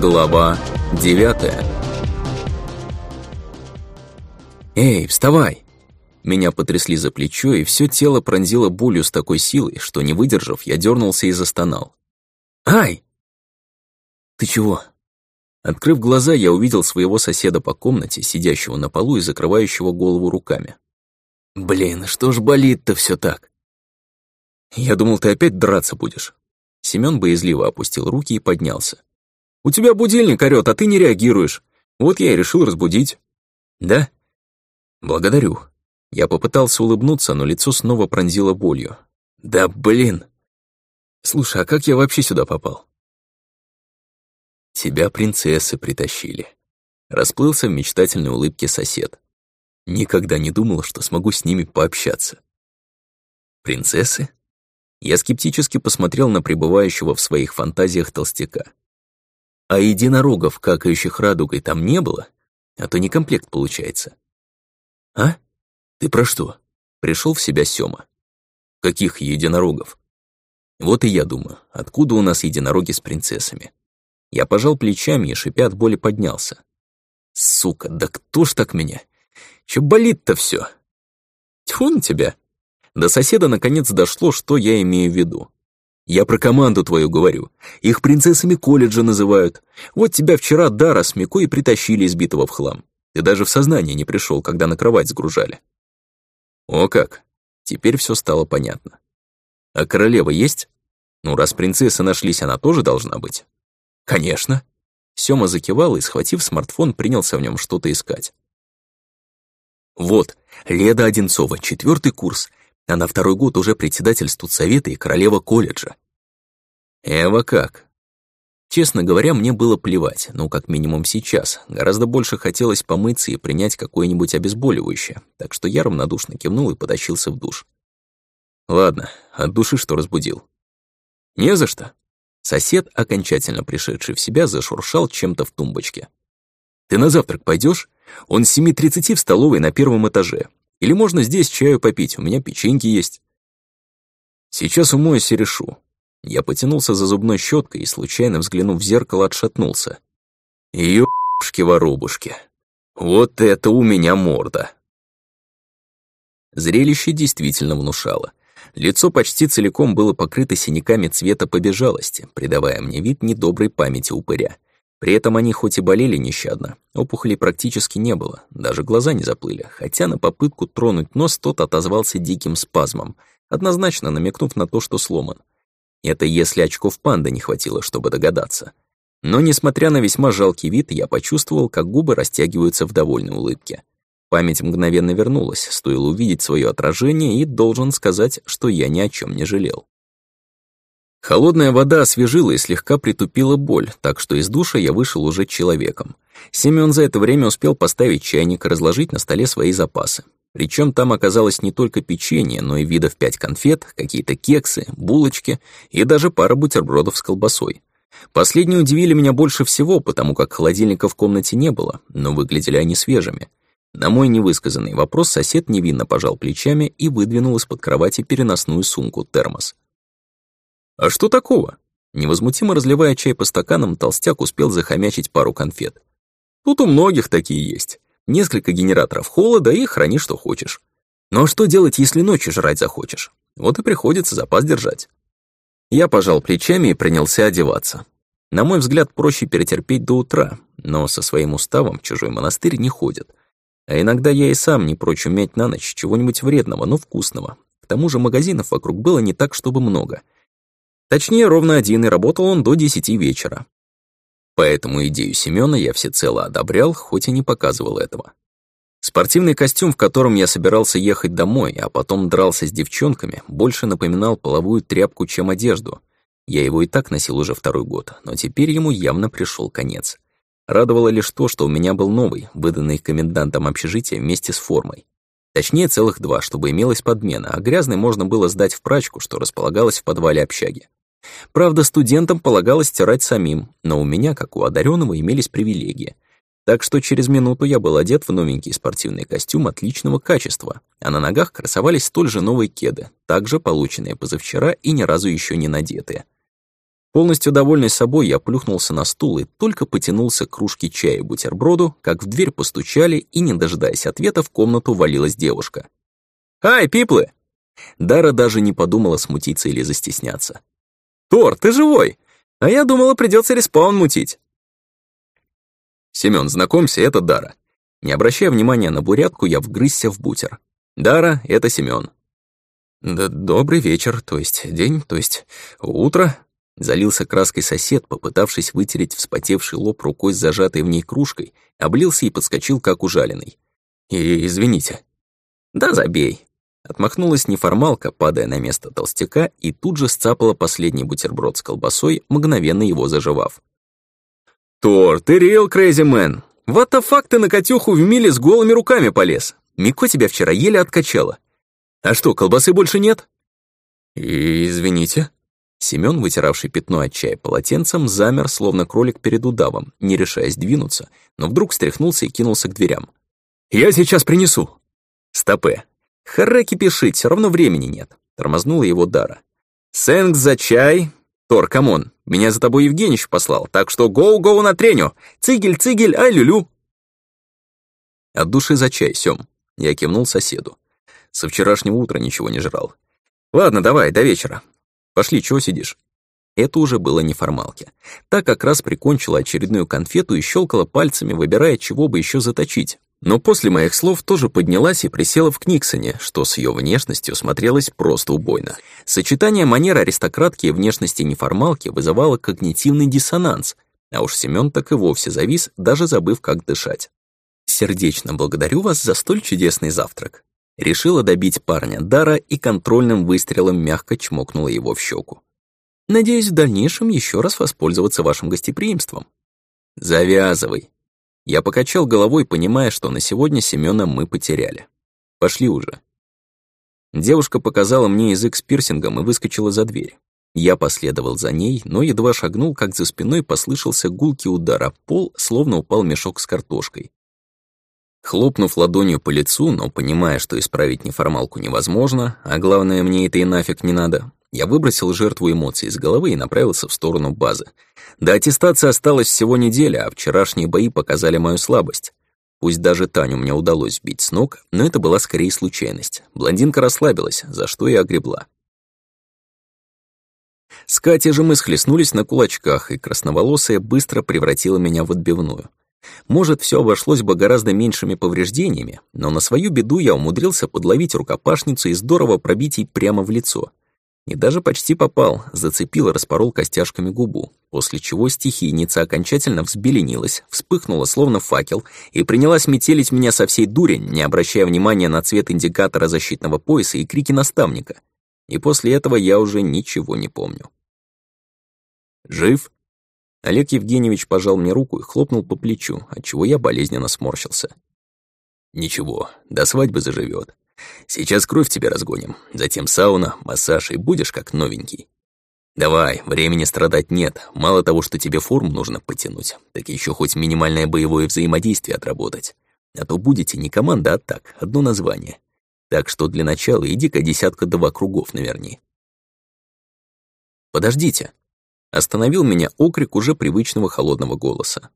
Глава девятая «Эй, вставай!» Меня потрясли за плечо, и все тело пронзило болью с такой силой, что, не выдержав, я дернулся и застонал. «Ай!» «Ты чего?» Открыв глаза, я увидел своего соседа по комнате, сидящего на полу и закрывающего голову руками. «Блин, что ж болит-то все так?» «Я думал, ты опять драться будешь». Семён боязливо опустил руки и поднялся. «У тебя будильник орёт, а ты не реагируешь. Вот я и решил разбудить». «Да?» «Благодарю». Я попытался улыбнуться, но лицо снова пронзило болью. «Да блин!» «Слушай, а как я вообще сюда попал?» «Тебя принцессы притащили», — расплылся в мечтательной улыбке сосед. Никогда не думал, что смогу с ними пообщаться. «Принцессы?» Я скептически посмотрел на пребывающего в своих фантазиях толстяка. А единорогов, какающих радугой, там не было? А то не комплект получается. «А? Ты про что?» Пришел в себя Сёма. «Каких единорогов?» Вот и я думаю, откуда у нас единороги с принцессами? Я пожал плечами и, шипя от боли, поднялся. Сука, да кто ж так меня? Чё болит-то всё? Тьфу на тебя. До соседа наконец дошло, что я имею в виду. Я про команду твою говорю. Их принцессами колледжа называют. Вот тебя вчера Дара с Микой притащили избитого в хлам. Ты даже в сознание не пришел, когда на кровать сгружали. О как! Теперь все стало понятно. А королева есть? Ну, раз принцессы нашлись, она тоже должна быть. Конечно. Сёма закивал и, схватив смартфон, принялся в нем что-то искать. Вот, Леда Одинцова, четвертый курс. Она второй год уже председатель студсовета и королева колледжа. Эва как? Честно говоря, мне было плевать, ну, как минимум сейчас. Гораздо больше хотелось помыться и принять какое-нибудь обезболивающее, так что я равнодушно кивнул и потащился в душ. Ладно, от души что разбудил. Не за что. Сосед, окончательно пришедший в себя, зашуршал чем-то в тумбочке. Ты на завтрак пойдешь? Он с 7.30 в столовой на первом этаже. Или можно здесь чаю попить, у меня печеньки есть. Сейчас умоюсь и решу. Я потянулся за зубной щеткой и, случайно взглянув в зеркало, отшатнулся. Ёшки-воробушки. Вот это у меня морда. Зрелище действительно внушало. Лицо почти целиком было покрыто синяками цвета побежалости, придавая мне вид недоброй памяти упыря. При этом они хоть и болели нещадно, опухолей практически не было, даже глаза не заплыли, хотя на попытку тронуть нос тот отозвался диким спазмом, однозначно намекнув на то, что сломан. Это если очков панды не хватило, чтобы догадаться. Но, несмотря на весьма жалкий вид, я почувствовал, как губы растягиваются в довольной улыбке. Память мгновенно вернулась, стоило увидеть свое отражение, и должен сказать, что я ни о чем не жалел. Холодная вода освежила и слегка притупила боль, так что из душа я вышел уже человеком. Семён за это время успел поставить чайник и разложить на столе свои запасы. Причем там оказалось не только печенье, но и видов пять конфет, какие-то кексы, булочки и даже пара бутербродов с колбасой. Последние удивили меня больше всего, потому как холодильника в комнате не было, но выглядели они свежими. На мой невысказанный вопрос сосед невинно пожал плечами и выдвинул из-под кровати переносную сумку-термос. «А что такого?» Невозмутимо разливая чай по стаканам, толстяк успел захомячить пару конфет. «Тут у многих такие есть несколько генераторов холода и храни, что хочешь. Но что делать, если ночью жрать захочешь? Вот и приходится запас держать. Я пожал плечами и принялся одеваться. На мой взгляд, проще перетерпеть до утра, но со своим уставом в чужой монастырь не ходят. А иногда я и сам не прочь уметь на ночь чего-нибудь вредного, но вкусного. К тому же магазинов вокруг было не так, чтобы много. Точнее, ровно один, и работал он до десяти вечера. Поэтому идею Семёна я всецело одобрял, хоть и не показывал этого. Спортивный костюм, в котором я собирался ехать домой, а потом дрался с девчонками, больше напоминал половую тряпку, чем одежду. Я его и так носил уже второй год, но теперь ему явно пришел конец. Радовало лишь то, что у меня был новый, выданный комендантом общежития вместе с формой. Точнее, целых два, чтобы имелась подмена, а грязный можно было сдать в прачку, что располагалась в подвале общаги. Правда, студентам полагалось стирать самим, но у меня, как у одаренного, имелись привилегии. Так что через минуту я был одет в новенький спортивный костюм отличного качества, а на ногах красовались столь же новые кеды, также полученные позавчера и ни разу еще не надетые. Полностью довольный собой, я плюхнулся на стул и только потянулся к кружке чая и бутерброду, как в дверь постучали, и, не дожидаясь ответа, в комнату валилась девушка. «Ай, пиплы!» Дара даже не подумала смутиться или застесняться. «Тор, ты живой! А я думала, придется респаун мутить». «Семён, знакомься, это Дара». Не обращая внимания на бурятку, я вгрызся в бутер. «Дара, это Семён». «Да добрый вечер, то есть день, то есть утро», Залился краской сосед, попытавшись вытереть вспотевший лоб рукой с зажатой в ней кружкой, облился и подскочил, как ужаленный. «И извините». «Да забей». Отмахнулась неформалка, падая на место толстяка, и тут же сцапала последний бутерброд с колбасой, мгновенно его заживав. «Тор, ты реал man! What the fuck ты на Катюху в миле с голыми руками полез? Мико тебя вчера еле откачала. А что, колбасы больше нет?» И «Извините», Семён, вытиравший пятно от чая полотенцем, замер, словно кролик перед удавом, не решаясь двинуться, но вдруг встряхнулся и кинулся к дверям. «Я сейчас принесу!» «Стопе! Харе кипишить, все равно времени нет!» Тормознула его Дара. «Thank за чай! Тор, come on, меня за тобой Евгеньевич послал, так что go-go на треню! Цигель-цигель, ай-люлю!» От души за чай, Сём. Я кивнул соседу. Со вчерашнего утра ничего не жрал. «Ладно, давай, до вечера. Пошли, чего сидишь?» Это уже было неформалки. Так как раз прикончила очередную конфету и щелкала пальцами, выбирая, чего бы еще заточить. Но после моих слов тоже поднялась и присела в Книксоне, что с ее внешностью смотрелось просто убойно. Сочетание манер аристократки и внешности неформалки вызывало когнитивный диссонанс, а уж Семен так и вовсе завис, даже забыв, как дышать. «Сердечно благодарю вас за столь чудесный завтрак», Решила добить парня Дара и контрольным выстрелом мягко чмокнула его в щеку. «Надеюсь, в дальнейшем еще раз воспользоваться вашим гостеприимством». «Завязывай». Я покачал головой, понимая, что на сегодня Семёна мы потеряли. «Пошли уже». Девушка показала мне язык с пирсингом и выскочила за дверь. Я последовал за ней, но едва шагнул, как за спиной послышался гулкий удар о пол, словно упал мешок с картошкой. Хлопнув ладонью по лицу, но понимая, что исправить неформалку невозможно, а главное, мне это и нафиг не надо, я выбросил жертву эмоций из головы и направился в сторону базы. До аттестации осталось всего неделя, а вчерашние бои показали мою слабость. Пусть даже Таню мне удалось сбить с ног, но это была скорее случайность. Блондинка расслабилась, за что и огребла. С Катей же мы схлестнулись на кулачках, и красноволосая быстро превратила меня в отбивную. Может, все обошлось бы гораздо меньшими повреждениями, но на свою беду я умудрился подловить рукопашницу и здорово пробить ей прямо в лицо. И даже почти попал, зацепил и распорол костяшками губу, после чего стихийница окончательно взбеленилась, вспыхнула словно факел и принялась метелить меня со всей дури, не обращая внимания на цвет индикатора защитного пояса и крики наставника. И после этого я уже ничего не помню. «Жив?» Олег Евгеньевич пожал мне руку и хлопнул по плечу, отчего я болезненно сморщился. «Ничего, до свадьбы заживет. Сейчас кровь тебе разгоним, затем сауна, массаж, и будешь как новенький. Давай, времени страдать нет, мало того, что тебе форму нужно потянуть, так еще хоть минимальное боевое взаимодействие отработать. А то будете не команда, а так, одно название. Так что для начала иди-ка десятка-два кругов наверни». «Подождите», Остановил меня окрик уже привычного холодного голоса.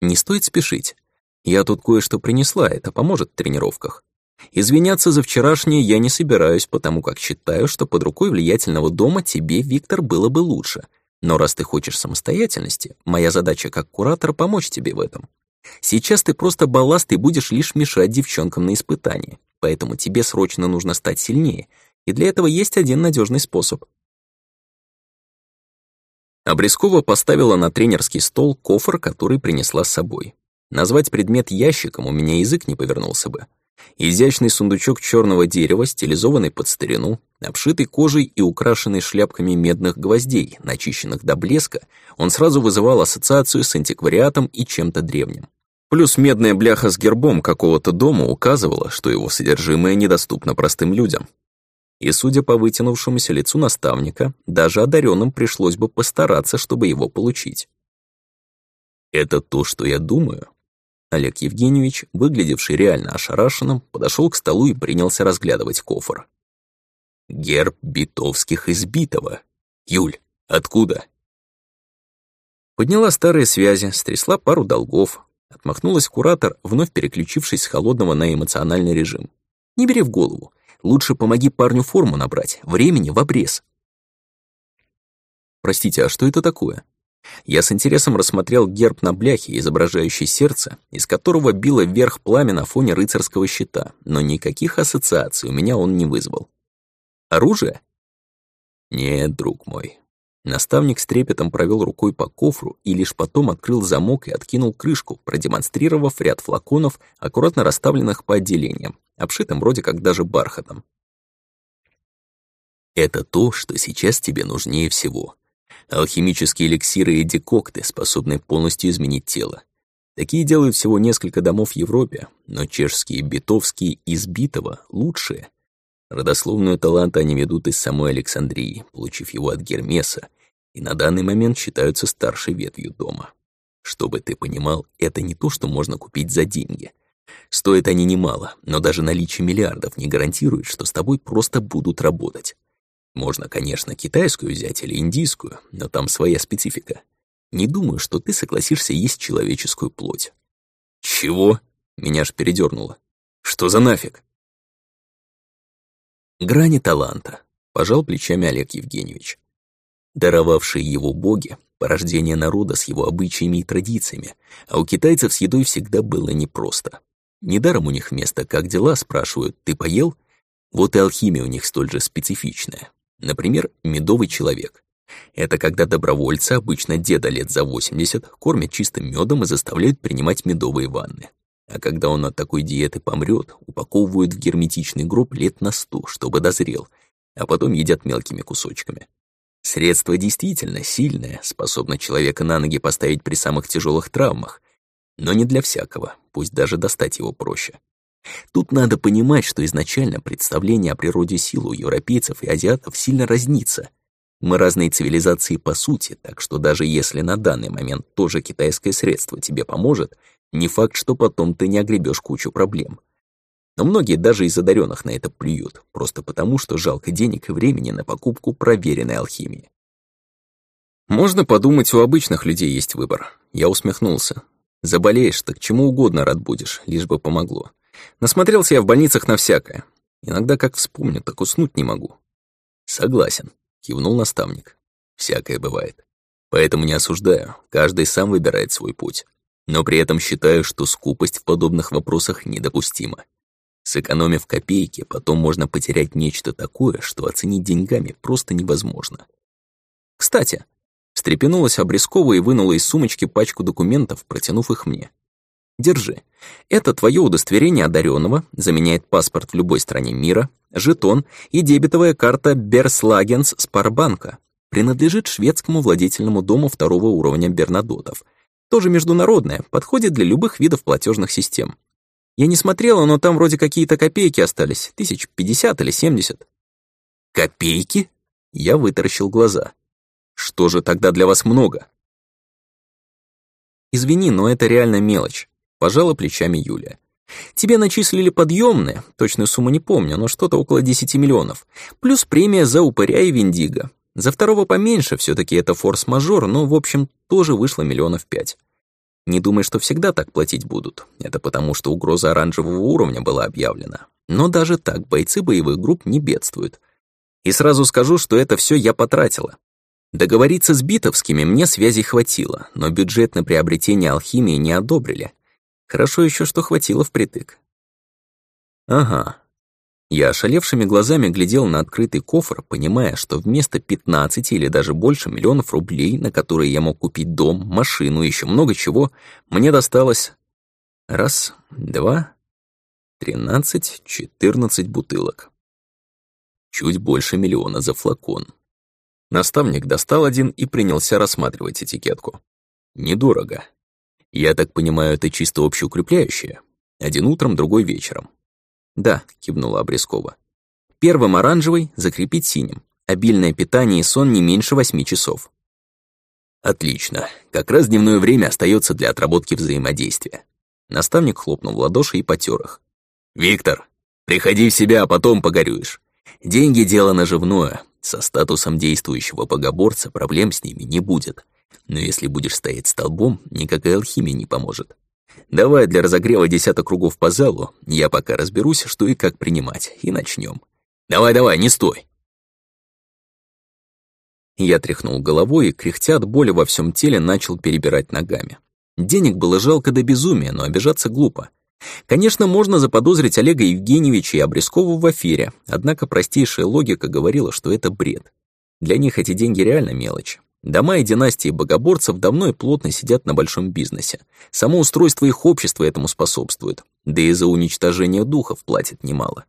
«Не стоит спешить. Я тут кое-что принесла, это поможет в тренировках. Извиняться за вчерашнее я не собираюсь, потому как считаю, что под рукой влиятельного дома тебе, Виктор, было бы лучше. Но раз ты хочешь самостоятельности, моя задача как куратор помочь тебе в этом. Сейчас ты просто балласт и будешь лишь мешать девчонкам на испытании, поэтому тебе срочно нужно стать сильнее, и для этого есть один надежный способ — Обрезкова поставила на тренерский стол кофр, который принесла с собой. Назвать предмет ящиком у меня язык не повернулся бы. Изящный сундучок черного дерева, стилизованный под старину, обшитый кожей и украшенный шляпками медных гвоздей, начищенных до блеска, он сразу вызывал ассоциацию с антиквариатом и чем-то древним. Плюс медная бляха с гербом какого-то дома указывала, что его содержимое недоступно простым людям. И, судя по вытянувшемуся лицу наставника, даже одаренным пришлось бы постараться, чтобы его получить. «Это то, что я думаю?» Олег Евгеньевич, выглядевший реально ошарашенным, подошел к столу и принялся разглядывать кофр. «Герб Битовских избитого. Юль, откуда?» Подняла старые связи, стрясла пару долгов. Отмахнулась куратор, вновь переключившись с холодного на эмоциональный режим. Не бери в голову. Лучше помоги парню форму набрать, времени в обрез. Простите, а что это такое? Я с интересом рассмотрел герб на бляхе, изображающий сердце, из которого било вверх пламя на фоне рыцарского щита, но никаких ассоциаций у меня он не вызвал. Оружие? Нет, друг мой. Наставник с трепетом провел рукой по кофру и лишь потом открыл замок и откинул крышку, продемонстрировав ряд флаконов, аккуратно расставленных по отделениям, обшитым вроде как даже бархатом. Это то, что сейчас тебе нужнее всего. Алхимические эликсиры и декокты способны полностью изменить тело. Такие делают всего несколько домов в Европе, но чешские, битовские из Битова лучшие. Родословную таланта они ведут из самой Александрии, получив его от Гермеса, и на данный момент считаются старшей ветвью дома. Чтобы ты понимал, это не то, что можно купить за деньги. Стоят они немало, но даже наличие миллиардов не гарантирует, что с тобой просто будут работать. Можно, конечно, китайскую взять или индийскую, но там своя специфика. Не думаю, что ты согласишься есть человеческую плоть. Чего? Меня аж передернуло. Что за нафиг? Грани таланта, пожал плечами Олег Евгеньевич. Даровавшие его боги — порождение народа с его обычаями и традициями, а у китайцев с едой всегда было непросто. Недаром у них место «как дела?» спрашивают «ты поел?» Вот и алхимия у них столь же специфичная. Например, медовый человек. Это когда добровольца, обычно деда лет за 80, кормят чистым медом и заставляют принимать медовые ванны. А когда он от такой диеты помрет, упаковывают в герметичный гроб лет на сто, чтобы дозрел, а потом едят мелкими кусочками. Средство действительно сильное, способно человека на ноги поставить при самых тяжелых травмах, но не для всякого, пусть даже достать его проще. Тут надо понимать, что изначально представление о природе сил у европейцев и азиатов сильно разнится. Мы разные цивилизации по сути, так что даже если на данный момент тоже китайское средство тебе поможет, не факт, что потом ты не огребешь кучу проблем. Но многие даже из одаренных на это плюют, просто потому, что жалко денег и времени на покупку проверенной алхимии. Можно подумать, у обычных людей есть выбор. Я усмехнулся. Заболеешь, так чему угодно рад будешь, лишь бы помогло. Насмотрелся я в больницах на всякое. Иногда как вспомню, так уснуть не могу. Согласен, кивнул наставник. Всякое бывает. Поэтому не осуждаю, каждый сам выбирает свой путь. Но при этом считаю, что скупость в подобных вопросах недопустима. Сэкономив копейки, потом можно потерять нечто такое, что оценить деньгами просто невозможно. Кстати, встрепенулась Обрезкова и вынула из сумочки пачку документов, протянув их мне. Держи. Это твое удостоверение одаренного, заменяет паспорт в любой стране мира, жетон и дебетовая карта Берслагенс Спарбанка. Принадлежит шведскому владетельному дому второго уровня Бернадотов. Тоже международная, подходит для любых видов платежных систем. Я не смотрела, но там вроде какие-то копейки остались, тысяч пятьдесят или семьдесят. Копейки? Я вытаращил глаза. Что же тогда для вас много? Извини, но это реально мелочь. Пожала плечами Юля. Тебе начислили подъемные, точную сумму не помню, но что-то около 10 миллионов. Плюс премия за упыря и виндиго. За второго поменьше, все таки это форс-мажор, но, в общем, тоже вышло миллионов пять. Не думай, что всегда так платить будут. Это потому, что угроза оранжевого уровня была объявлена. Но даже так бойцы боевых групп не бедствуют. И сразу скажу, что это все я потратила. Договориться с битовскими мне связей хватило, но бюджет на приобретение алхимии не одобрили. Хорошо еще, что хватило впритык. Ага. Я ошалевшими глазами глядел на открытый кофр, понимая, что вместо 15 или даже больше миллионов рублей, на которые я мог купить дом, машину и еще много чего, мне досталось раз, два, тринадцать, четырнадцать бутылок. Чуть больше миллиона за флакон. Наставник достал один и принялся рассматривать этикетку. Недорого. Я так понимаю, это чисто общеукрепляющее. Один утром, другой вечером. Да, кивнула Обрезкова. Первым оранжевый, закрепить синим. Обильное питание и сон не меньше восьми часов. Отлично. Как раз дневное время остается для отработки взаимодействия. Наставник хлопнул в ладоши и потер их. «Виктор, приходи в себя, а потом погорюешь. Деньги — дело наживное. Со статусом действующего богоборца проблем с ними не будет. Но если будешь стоять столбом, никакая алхимия не поможет. Давай для разогрева десяток кругов по залу, я пока разберусь, что и как принимать, и начнем. Давай-давай, не стой!» Я тряхнул головой и, кряхтя от боли во всем теле, начал перебирать ногами. Денег было жалко до безумия, но обижаться глупо. Конечно, можно заподозрить Олега Евгеньевича и Обрезкову в афере, однако простейшая логика говорила, что это бред. Для них эти деньги реально мелочь. Дома и династии богоборцев давно и плотно сидят на большом бизнесе. Само устройство их общества этому способствует, да и за уничтожение духов платят немало.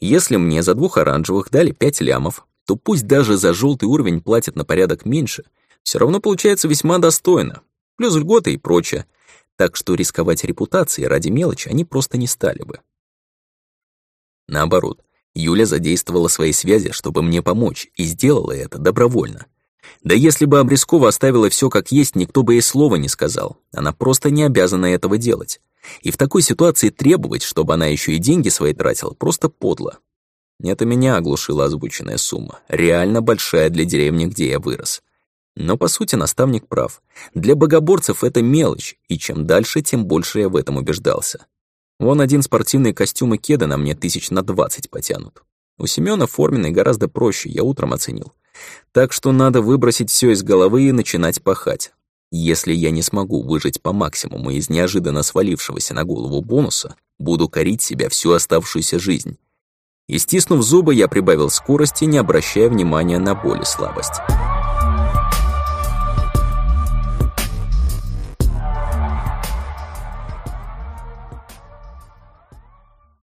Если мне за двух оранжевых дали пять лямов, то пусть даже за желтый уровень платят на порядок меньше, все равно получается весьма достойно, плюс льготы и прочее, так что рисковать репутацией ради мелочи они просто не стали бы. Наоборот, Юля задействовала свои связи, чтобы мне помочь, и сделала это добровольно. Да если бы Обрезкова оставила все как есть, никто бы ей слова не сказал. Она просто не обязана этого делать. И в такой ситуации требовать, чтобы она еще и деньги свои тратила, просто подло. Это меня оглушила озвученная сумма, реально большая для деревни, где я вырос. Но, по сути, наставник прав. Для богоборцев это мелочь, и чем дальше, тем больше я в этом убеждался. Вон один спортивный костюм и кеды на мне тысяч на двадцать потянут. У Семёна форменный гораздо проще, я утром оценил. Так что надо выбросить все из головы и начинать пахать. Если я не смогу выжить по максимуму из неожиданно свалившегося на голову бонуса, буду корить себя всю оставшуюся жизнь. И стиснув зубы, я прибавил скорости, не обращая внимания на боль и слабость.